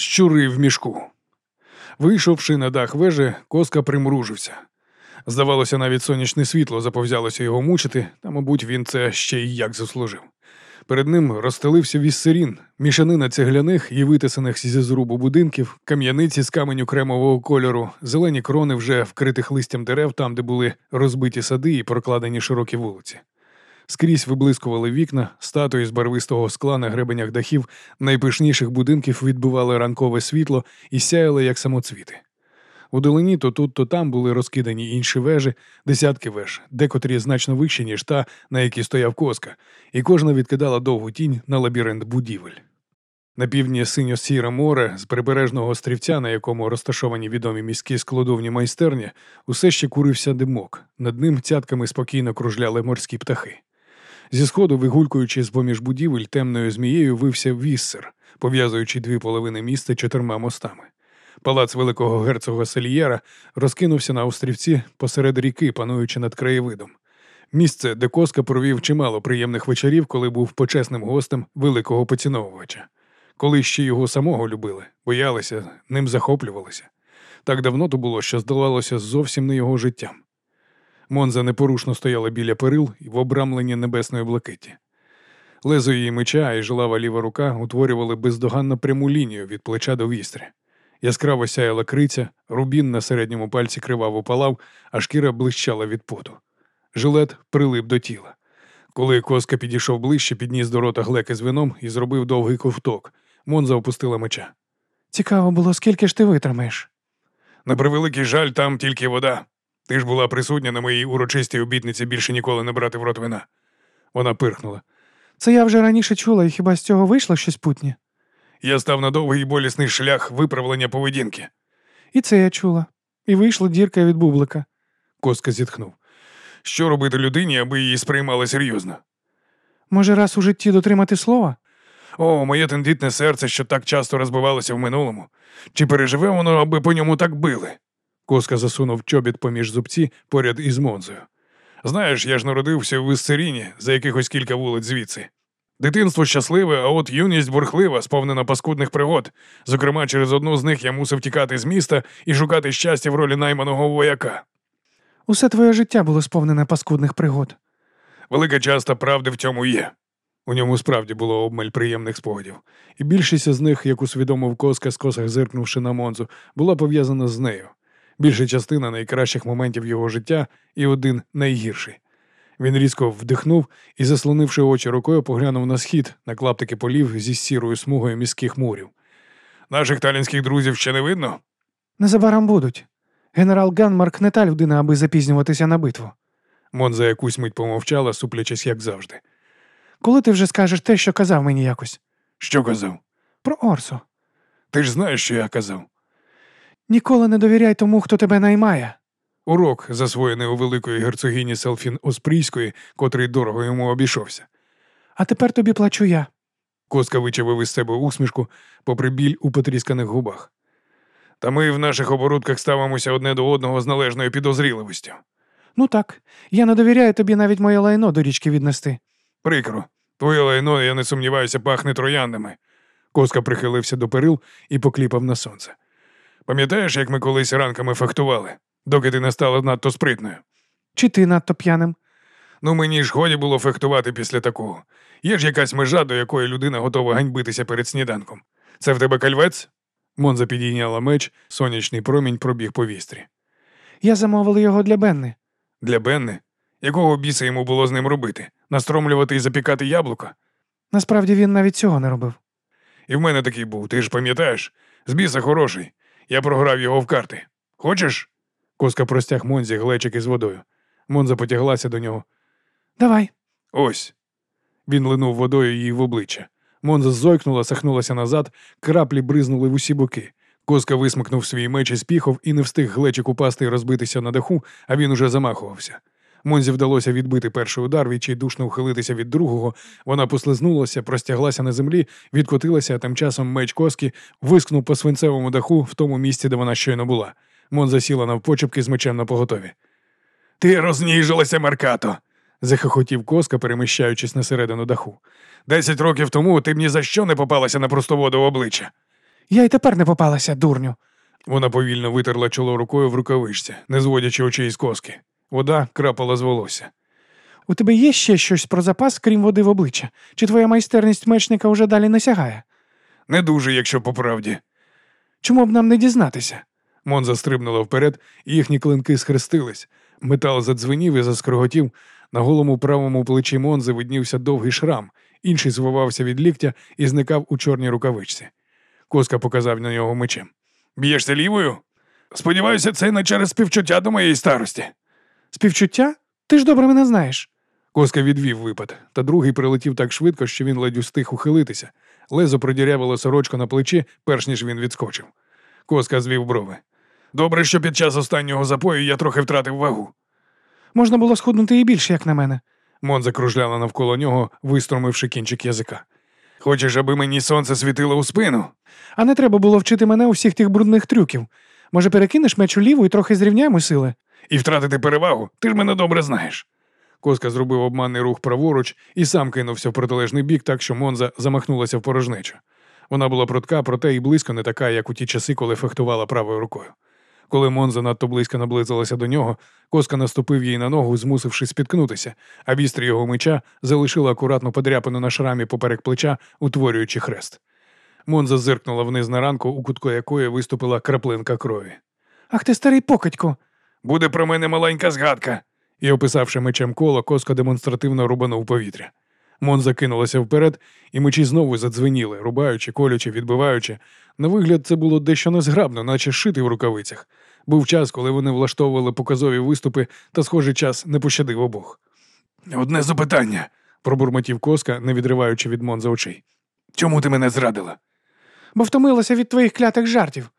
Щури в мішку. Вийшовши на дах вежі, коска примружився. Здавалося, навіть сонячне світло заповзялося його мучити, та, мабуть, він це ще й як заслужив. Перед ним розстелився віссерін, мішанина цегляних і витисаних зі зрубу будинків, кам'яниці з каменю кремового кольору, зелені крони вже вкритих листям дерев, там, де були розбиті сади і прокладені широкі вулиці. Скрізь виблискували вікна, статуї з барвистого скла на гребенях дахів найпишніших будинків відбивали ранкове світло і сяяли, як самоцвіти. У долині то тут, то там були розкидані інші вежі, десятки веж, декотрі значно вищі, ніж та, на якій стояв коска, і кожна відкидала довгу тінь на лабіринт будівель. На півдні синьо-сіре море з прибережного острівця, на якому розташовані відомі міські складовні майстерні, усе ще курився димок. Над ним цятками спокійно кружляли морські птахи. Зі сходу, вигулькуючи з поміж будівель, темною змією вився віссер, пов'язуючи дві половини міста чотирма мостами. Палац великого герцога Сельєра розкинувся на острівці посеред ріки, пануючи над краєвидом. Місце, де Коска провів чимало приємних вечорів, коли був почесним гостем великого поціновувача. Коли ще його самого любили, боялися, ним захоплювалися. Так давно то було, що здавалося зовсім не його життям. Монза непорушно стояла біля перил в обрамленні небесної блакиті. Лезо її меча і жилава ліва рука утворювали бездоганно пряму лінію від плеча до вістря. Яскраво сяяла криця, рубін на середньому пальці криваво палав, а шкіра блищала від поту. Жилет прилип до тіла. Коли коска підійшов ближче, підніс до рота глеки з вином і зробив довгий ковток. Монза опустила меча. Цікаво було, скільки ж ти витримаєш. На превеликий жаль, там тільки вода. Ти ж була присутня на моїй урочистій обітниці більше ніколи не брати в рот вина. Вона пирхнула. Це я вже раніше чула, і хіба з цього вийшло щось путнє? Я став на довгий і болісний шлях виправлення поведінки. І це я чула. І вийшла дірка від бублика. Коска зітхнув. Що робити людині, аби її сприймали серйозно? Може, раз у житті дотримати слова? О, моє тендітне серце, що так часто розбивалося в минулому. Чи переживе воно, аби по ньому так били? Коска засунув чобіт поміж зубці поряд із Монзою. Знаєш, я ж народився в Іссеріні за якихось кілька вулиць звідси. Дитинство щасливе, а от юність бурхлива, сповнена паскудних пригод. Зокрема, через одну з них я мусив тікати з міста і шукати щастя в ролі найманого вояка. Усе твоє життя було сповнене паскудних пригод. Велика часта правди в цьому є. У ньому справді було обмаль приємних спогадів, і більшість з них, як усвідомив коска, скосах зиркнувши на Монзу, була пов'язана з нею. Більша частина найкращих моментів його життя і один найгірший. Він різко вдихнув і, заслонивши очі рукою, поглянув на схід, на клаптики полів зі сірою смугою міських мурів. Наших талінських друзів ще не видно? Незабаром будуть. Генерал Ганмарк не та людина, аби запізнюватися на битву. Монза якусь мить помовчала, суплячись, як завжди. Коли ти вже скажеш те, що казав мені якось? Що казав? Про Орсу. Ти ж знаєш, що я казав. Ніколи не довіряй тому, хто тебе наймає. Урок, засвоєний у великої герцогині Селфін Оспрійської, котрий дорого йому обійшовся. А тепер тобі плачу я. Коска вичавив із себе усмішку, попри біль у потрісканих губах. Та ми в наших оборудках ставимося одне до одного з належною підозріливостю. Ну так, я не довіряю тобі навіть моє лайно до річки віднести. Прикро. Твоє лайно, я не сумніваюся, пахне трояндами. Коска прихилився до перил і покліпав на сонце. Пам'ятаєш, як ми колись ранками фехтували, доки ти не стала надто спритною? Чи ти надто п'яним? Ну мені ж годі було фехтувати після такого. Є ж якась межа, до якої людина готова ганьбитися перед сніданком. Це в тебе кальвець? Монза підійняла меч, сонячний промінь пробіг по вістрі. Я замовила його для Бенни. Для Бенни? Якого біса йому було з ним робити? Настромлювати і запікати яблука? Насправді він навіть цього не робив. І в мене такий був, ти ж пам'ятаєш? З біса хороший. Я програв його в карти. Хочеш? Коска простяг Монзі глечик із водою. Монза потяглася до нього. Давай. Ось. Він линув водою їй в обличчя. Монза зойкнула, сахнулася назад, краплі бризнули в усі боки. Коска висмикнув свій меч із піхов і не встиг глечик упасти і розбитися на даху, а він уже замахувався. Монзі вдалося відбити перший удар, відчайдушно ухилитися від другого. Вона послизнулася, простяглася на землі, відкотилася, а тим часом меч коски вискнув по свинцевому даху в тому місці, де вона щойно була. Монза сіла навпочепки з мечем на поготові. Ти розніжилася, Меркато, захохотів коска, переміщаючись на середину даху. Десять років тому ти б ні за що не попалася на простоводу обличчя. Я й тепер не попалася, дурню. Вона повільно витерла чоло рукою в рукавичці, не зводячи очей з коски. Вода крапала з волосся. У тебе є ще щось про запас, крім води в обличчя? Чи твоя майстерність мечника вже далі не сягає? Не дуже, якщо по правді. Чому б нам не дізнатися? Монза стрибнула вперед, і їхні клинки схрестились. Метал задзвенів і заскриготів. На голому правому плечі Монзи виднівся довгий шрам, інший звивався від ліктя і зникав у чорній рукавичці. Коска показав на нього мечем. Б'єшся лівою? Сподіваюся, це не через співчуття до моєї старості. Співчуття? Ти ж добре мене знаєш. Коска відвів випад, та другий прилетів так швидко, що він ледь устиг ухилитися. Лезо продірявило сорочку на плечі, перш ніж він відскочив. Коска звів брови. Добре, що під час останнього запою я трохи втратив вагу. Можна було схуднути і більше, як на мене. Мон закружляла навколо нього, вистромивши кінчик язика. Хочеш, аби мені сонце світило у спину? А не треба було вчити мене усіх тих брудних трюків. Може, перекинеш меч у ліву і трохи зрівняємо сили? І втратити перевагу? Ти ж мене добре знаєш. Коска зробив обманний рух праворуч і сам кинувся в протилежний бік, так що Монза замахнулася в порожнечу. Вона була прутка, проте і близько не така, як у ті часи, коли фехтувала правою рукою. Коли Монза надто близько наблизилася до нього, коска наступив їй на ногу, змусивши спіткнутися, а вістрі його меча залишила акуратну подряпину на шрамі поперек плеча, утворюючи хрест. Монза зиркнула вниз на ранку, у кутку якої виступила краплинка крові. Ах ти старий покидько. Буде про мене маленька згадка. І, описавши мечем коло, коска демонстративно рубанув повітря. Монза кинулася вперед, і мечі знову задзвеніли, рубаючи, колючи, відбиваючи. На вигляд, це було дещо незграбно, наче шити в рукавицях. Був час, коли вони влаштовували показові виступи, та схожий час не пощадив обох. Одне запитання, пробурмотів коска, не відриваючи від Монза очей. Чому ти мене зрадила? Бо втомилася від твоїх клятих жартів.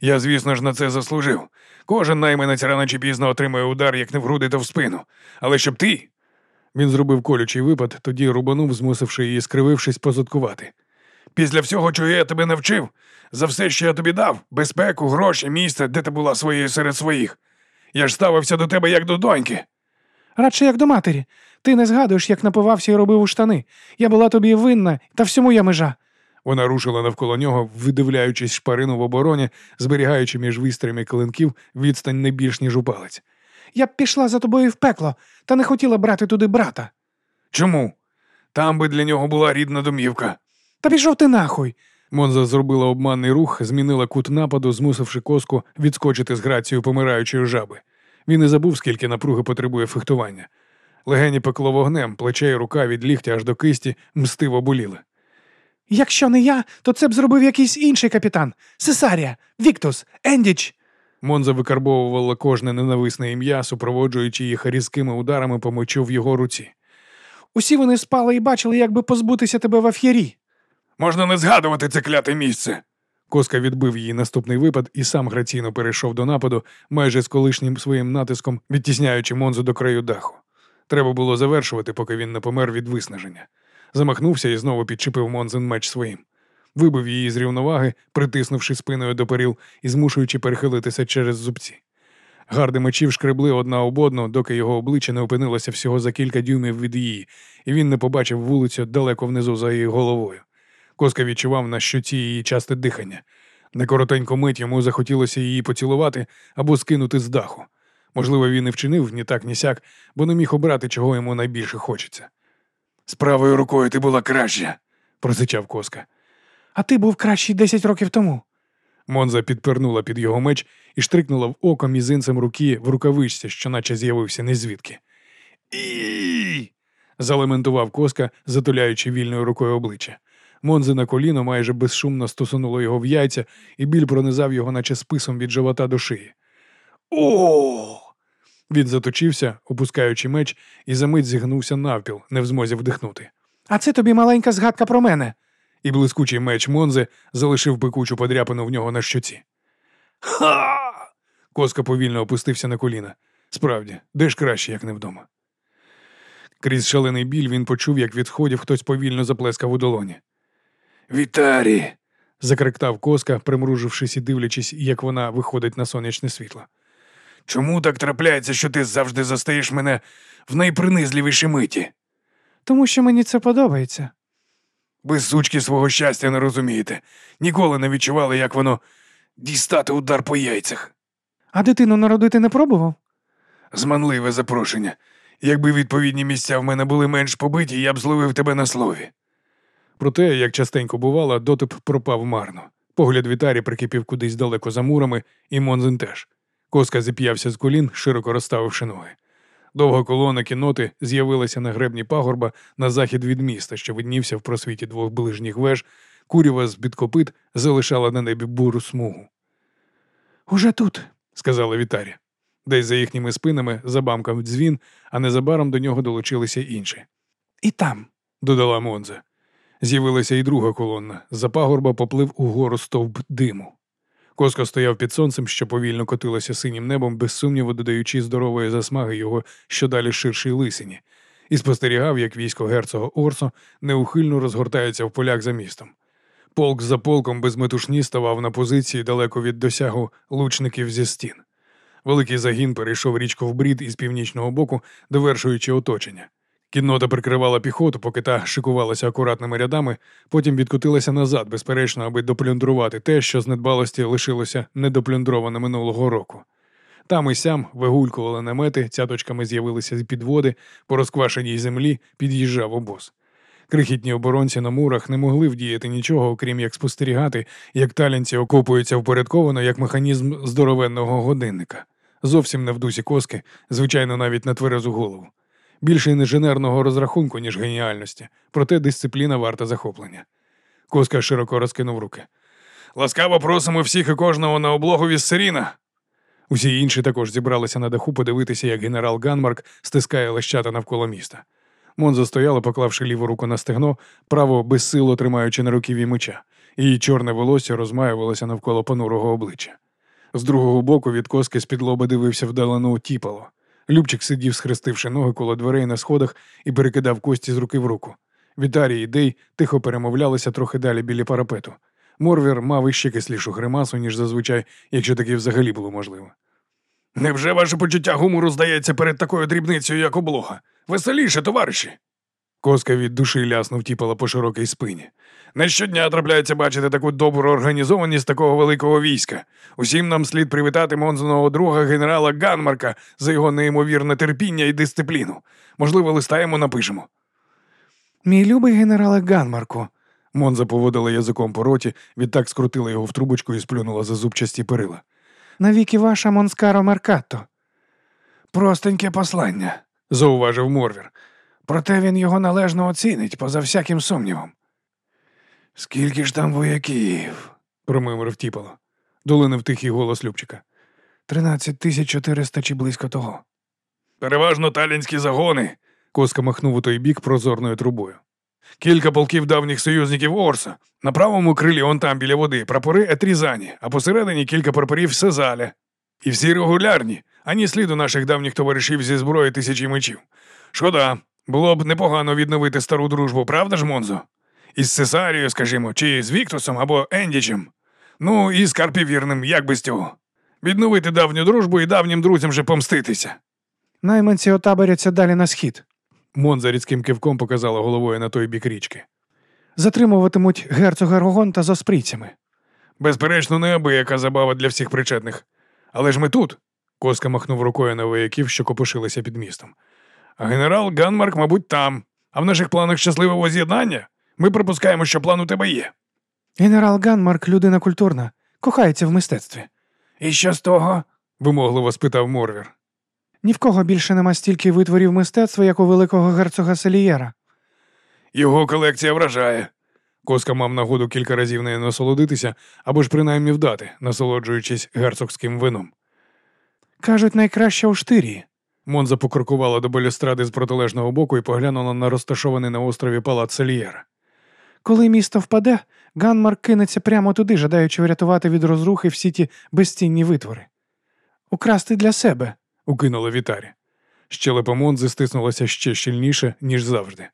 Я, звісно ж, на це заслужив. Кожен найманець рано чи пізно отримує удар, як не в груди, то в спину. Але щоб ти. Він зробив колючий випад, тоді рубанув, змусивши її, скривившись, позадкувати. Після всього, чого я тебе навчив, за все, що я тобі дав, безпеку, гроші, місце, де ти була своєю серед своїх. Я ж ставився до тебе як до доньки. Радше як до матері. Ти не згадуєш, як напивався і робив у штани. Я була тобі винна, та всьому я межа. Вона рушила навколо нього, видивляючись шпарину в обороні, зберігаючи між вістрями клинків відстань не більш ніж у палець. Я б пішла за тобою в пекло, та не хотіла брати туди брата. Чому? Там би для нього була рідна домівка. Та пішов ти нахуй. Монза зробила обманний рух, змінила кут нападу, змусивши коску відскочити з грацією помираючої жаби. Він і забув, скільки напруги потребує фехтування. Легені пекло вогнем, плече і рука від ліктя аж до кисті мстиво боліли. Якщо не я, то це б зробив якийсь інший капітан. Сесарія, Віктус, Ендіч. Монза викарбовувала кожне ненависне ім'я, супроводжуючи їх різкими ударами по мечу в його руці. Усі вони спали і бачили, як би позбутися тебе в аф'єрі. Можна не згадувати це кляте місце. Коска відбив її наступний випад і сам граційно перейшов до нападу, майже з колишнім своїм натиском, відтісняючи Монзу до краю даху. Треба було завершувати, поки він не помер від виснаження. Замахнувся і знову підчепив Монзен меч своїм. Вибив її з рівноваги, притиснувши спиною до перил і змушуючи перехилитися через зубці. Гарди мечів шкребли одна об одну, доки його обличчя не опинилося всього за кілька дюймів від її, і він не побачив вулицю далеко внизу за її головою. Коска відчував на щоці її часте дихання. На коротеньку мить йому захотілося її поцілувати або скинути з даху. Можливо, він і вчинив ні так, ні сяк, бо не міг обрати, чого йому найбільше хочеться. З правою рукою ти була краща, просичав коска. А ти був кращий десять років тому. Монза підпернула під його меч і штрикнула в око мізинцем руки в рукавичці, що наче з'явився незвідки. І. залементував коска, затуляючи вільною рукою обличчя. Монзе на коліно майже безшумно стосунуло його в яйця, і біль пронизав його, наче списом від живота до шиї. О! Він заточився, опускаючи меч, і за мить зігнувся навпіл, не в змозі вдихнути. А це тобі маленька згадка про мене. І блискучий меч Монзе залишив пекучу подряпину в нього на щоці. Ха! Коска повільно опустився на коліна. Справді, де ж краще, як не вдома. Крізь шалений біль він почув, як від сходів хтось повільно заплескав у долоні. Вітарі. закриктав коска, примружившись і дивлячись, як вона виходить на сонячне світло. Чому так трапляється, що ти завжди застаєш мене в найпринизливішій миті? Тому що мені це подобається. без сучки свого щастя не розумієте. Ніколи не відчували, як воно дістати удар по яйцях. А дитину народити не пробував? Зманливе запрошення. Якби відповідні місця в мене були менш побиті, я б зловив тебе на слові. Проте, як частенько бувало, дотип пропав марно. Погляд Вітарі прикипів кудись далеко за мурами, і Монзен теж. Коска зіп'явся з колін, широко розставивши ноги. Довга колона кіноти з'явилася на гребні пагорба на захід від міста, що виднівся в просвіті двох ближніх веж, курява з під копит залишала на небі буру смугу. Уже тут. сказала Вітарі. Десь за їхніми спинами забамкав дзвін, а незабаром до нього долучилися інші. І там. Додала Монза. З'явилася і друга колона. За пагорба поплив угору стовп диму. Коска стояв під сонцем, що повільно котилося синім небом, без сумніву додаючи здорової засмаги його щодалі ширшій лисині, і спостерігав, як військо герцога Орсо неухильно розгортається в полях за містом. Полк за полком без метушні ставав на позиції далеко від досягу лучників зі стін. Великий загін перейшов річку в брід із північного боку, довершуючи оточення. Кіннота прикривала піхоту, поки та шикувалася акуратними рядами, потім відкотилася назад, безперечно, аби доплюндрувати те, що з недбалості лишилося недоплюндроване минулого року. Там і сям вигулькували намети, цяточками з'явилися з підводи, по розквашеній землі під'їжджав обоз. Крихітні оборонці на мурах не могли вдіяти нічого, окрім як спостерігати, як талянці окопуються впорядковано, як механізм здоровенного годинника. Зовсім не в дусі коски, звичайно, навіть на тверезу голову. Більше інженерного розрахунку, ніж геніальності, проте дисципліна варта захоплення. Коска широко розкинув руки. Ласкаво просимо всіх і кожного на облогу Віссеріна. Усі інші також зібралися на даху подивитися, як генерал Ганмарк стискає лещата навколо міста. Монза стояла, поклавши ліву руку на стегно, право безсило тримаючи на руків'ї меча. Її чорне волосся розмаювалося навколо понурого обличчя. З другого боку від коски з-під лоба дивився вдалину тіпало. Любчик сидів, схрестивши ноги коло дверей на сходах і перекидав кості з руки в руку. Вітарій і Дей тихо перемовлялися трохи далі біля парапету. Морвір мав іще кислішу гримасу, ніж зазвичай, якщо таке взагалі було можливо. Невже ваше почуття гумору здається перед такою дрібницею, як облога? Веселіше, товариші. Коска від душі ляснув тіпала по широкій спині. Не щодня трапляється бачити таку добру організованість такого великого війська. Усім нам слід привітати Монзоного друга генерала Ганмарка за його неймовірне терпіння і дисципліну. Можливо, листа йому напишемо. Мій любий генерале Ганмарку. Монза поводила язиком по роті, відтак скрутила його в трубочку і сплюнула за зубчасті перила. Навіки ваша Монскаро Меркатто. Простеньке послання, зауважив Морвір. Проте він його належно оцінить, поза всяким сумнівом. Скільки ж там вояків? промимрив тіпало. Долинив тихий голос Любчика. Тринадцять тисяч чотириста чи близько того. Переважно талінські загони. Коска махнув у той бік прозорною трубою. Кілька полків давніх союзників Орса. На правому крилі он там біля води прапори Етрізані, а посередині кілька прапорів Сезаля. І всі регулярні, ані сліду наших давніх товаришів зі зброї тисячі мечів. Шкода, було б непогано відновити стару дружбу, правда ж, Монзо? Із Цесарією, скажімо, чи з Віктусом або Ендічем. Ну і з Карпівірним, як без цього. Відновити давню дружбу і давнім друзям же помститися. Найманці отаборяться далі на схід. Монза рідким кивком показала головою на той бік річки. Затримуватимуть герцога Рогонта з оспрійцями. Безперечно, неабияка забава для всіх причетних. Але ж ми тут. Коска махнув рукою на вояків, що копошилися під містом. А генерал Ганмарк, мабуть, там. А в наших планах щасливе воз'єднання. Ми припускаємо, що план у тебе є. Генерал Ганмарк людина культурна, кохається в мистецтві. І що з того? вимогливо спитав Морвір. Ні в кого більше нема стільки витворів мистецтва, як у великого герцога Селієра. Його колекція вражає. Коска мав нагоду кілька разів нею насолодитися або ж принаймні вдати, насолоджуючись герцогським вином. Кажуть, найкраще у штирії. Монза покрокувала до балюстради з протилежного боку і поглянула на розташований на острові палац Сельєра. Коли місто впаде, Ганмарк кинеться прямо туди, жадаючи врятувати від розрухи всі ті безцінні витвори. Украсти для себе, укинула Вітарі. Щелепа Монзи стиснулася ще щільніше, ніж завжди.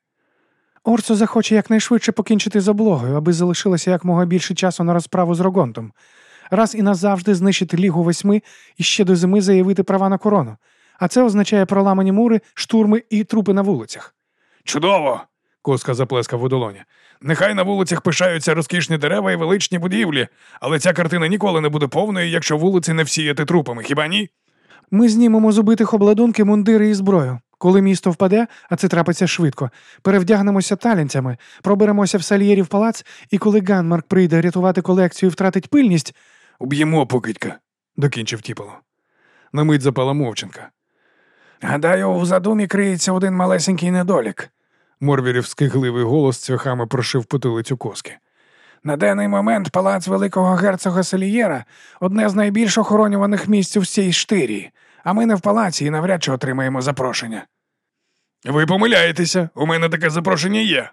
Орцо захоче якнайшвидше покінчити з облогою, аби залишилося якмога більше часу на розправу з Рогонтом. Раз і назавжди знищити Лігу восьми і ще до зими заявити права на корону. А це означає проламані мури, штурми і трупи на вулицях. Чудово! Коска заплескав у долоні. Нехай на вулицях пишаються розкішні дерева і величні будівлі, але ця картина ніколи не буде повною, якщо вулиці не всіяти трупами, хіба ні? Ми знімемо з убитих обладунки, мундири і зброю. Коли місто впаде, а це трапиться швидко, перевдягнемося талінцями, проберемося в сальєрів палац, і коли Ганмарк прийде рятувати колекцію і втратить пильність, Уб'ємо покидька, докінчив тіпало. На мить запала мовчанка. Гадаю, у задумі криється один малесенький недолік. Морвірів скигливий голос цвяхами прошив потилицю коски. На даний момент палац великого герцога Селієра одне з найбільш охоронюваних місць у всій штирії, а ми не в палаці і навряд чи отримаємо запрошення. Ви помиляєтеся, у мене таке запрошення є.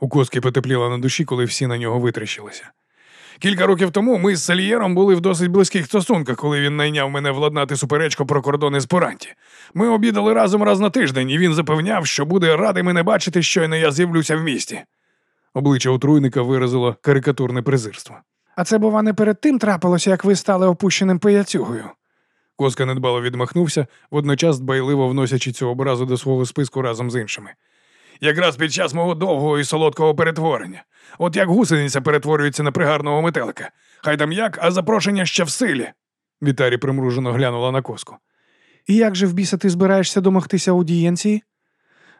У коски потепліло на душі, коли всі на нього витріщилися. Кілька років тому ми з Сальєром були в досить близьких стосунках, коли він найняв мене владнати суперечку про кордони з Поранті. Ми обідали разом раз на тиждень, і він запевняв, що буде радий мене бачити, щойно я з'явлюся в місті. Обличчя отруйника виразило карикатурне презирство. А це, бува, не перед тим трапилося, як ви стали опущеним пияцюгою. Коска недбало відмахнувся, водночас дбайливо вносячи цю образу до свого списку разом з іншими. Якраз під час мого довгого і солодкого перетворення. От як гусениця перетворюється на пригарного метелика. Хай там як, а запрошення ще в силі. Вітарі примружено глянула на коску. І як же в біса ти збираєшся домогтися аудієнції?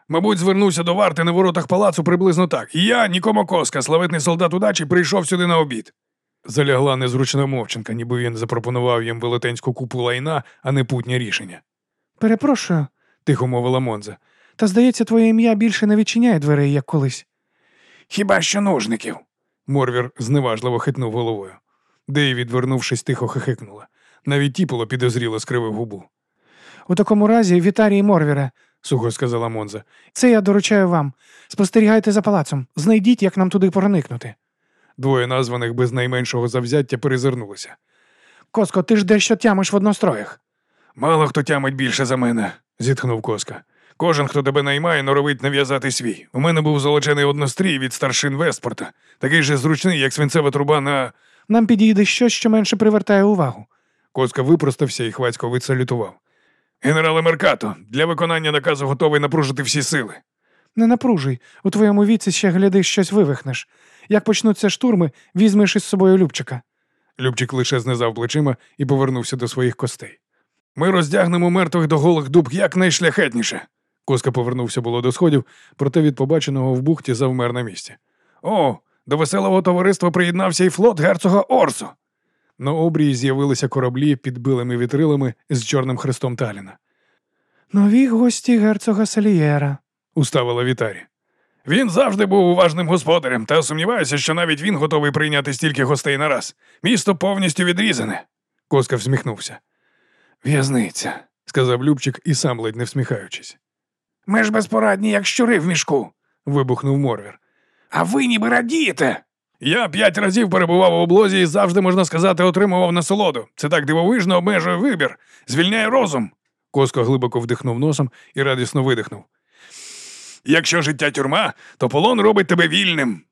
Мабуть, звернувся до варти на воротах палацу приблизно так. Я, Нікомо Коска, славетний солдат удачі, прийшов сюди на обід. Залягла незручна мовчанка, ніби він запропонував їм велетенську купу лайна, а не путнє рішення. Перепрошую, Тихо мовила Монза. Та здається, твоє ім'я більше не відчиняє дверей, як колись. Хіба що нужників. Морвір зневажливо хитнув головою. Дей, відвернувшись, тихо хихикнула. Навіть тіпало підозріло скривив губу. У такому разі, Вітарій Морвіре, Сухо сказала Монза. це я доручаю вам. Спостерігайте за палацом, знайдіть, як нам туди проникнути. Двоє названих без найменшого завзяття перезирнулися. Коско, ти ж дещо тямиш в одностроях. Мало хто тямить більше за мене, зітхнув Коска. Кожен, хто тебе наймає, норовить нав'язати свій. У мене був золочений однострій від старшин Вестпорта, такий же зручний, як свинцева труба на. Нам підійде щось, що менше привертає увагу. Коска випростався і хвацько відсалютував. Генерале Меркато, для виконання наказу готовий напружити всі сили. Не напружуй, у твоєму віці ще гляди, щось вивихнеш. Як почнуться штурми, візьмеш із собою Любчика. Любчик лише знизав плечима і повернувся до своїх костей. Ми роздягнемо мертвих до голих дуб якнайшляхетніше. Коска повернувся було до сходів, проте від побаченого в бухті завмер на місці. О, до веселого товариства приєднався і флот герцога Орсу. На обрії з'явилися кораблі під билими вітрилами з чорним хрестом Таліна. Нові гості герцога Салієра. Уставила Вітарі. Він завжди був уважним господарем, та сумніваюся, що навіть він готовий прийняти стільки гостей на раз. Місто повністю відрізане. Коска всміхнувся. В'язниця, сказав Любчик і сам ледь не всміхаючись. Ми ж безпорадні, як щури в мішку. Вибухнув Морвір. А ви ніби радієте. Я п'ять разів перебував у облозі і завжди, можна сказати, отримував насолоду. Це так дивовижно обмежує вибір, звільняє розум. Коско глибоко вдихнув носом і радісно видихнув. Якщо життя тюрма, то полон робить тебе вільним.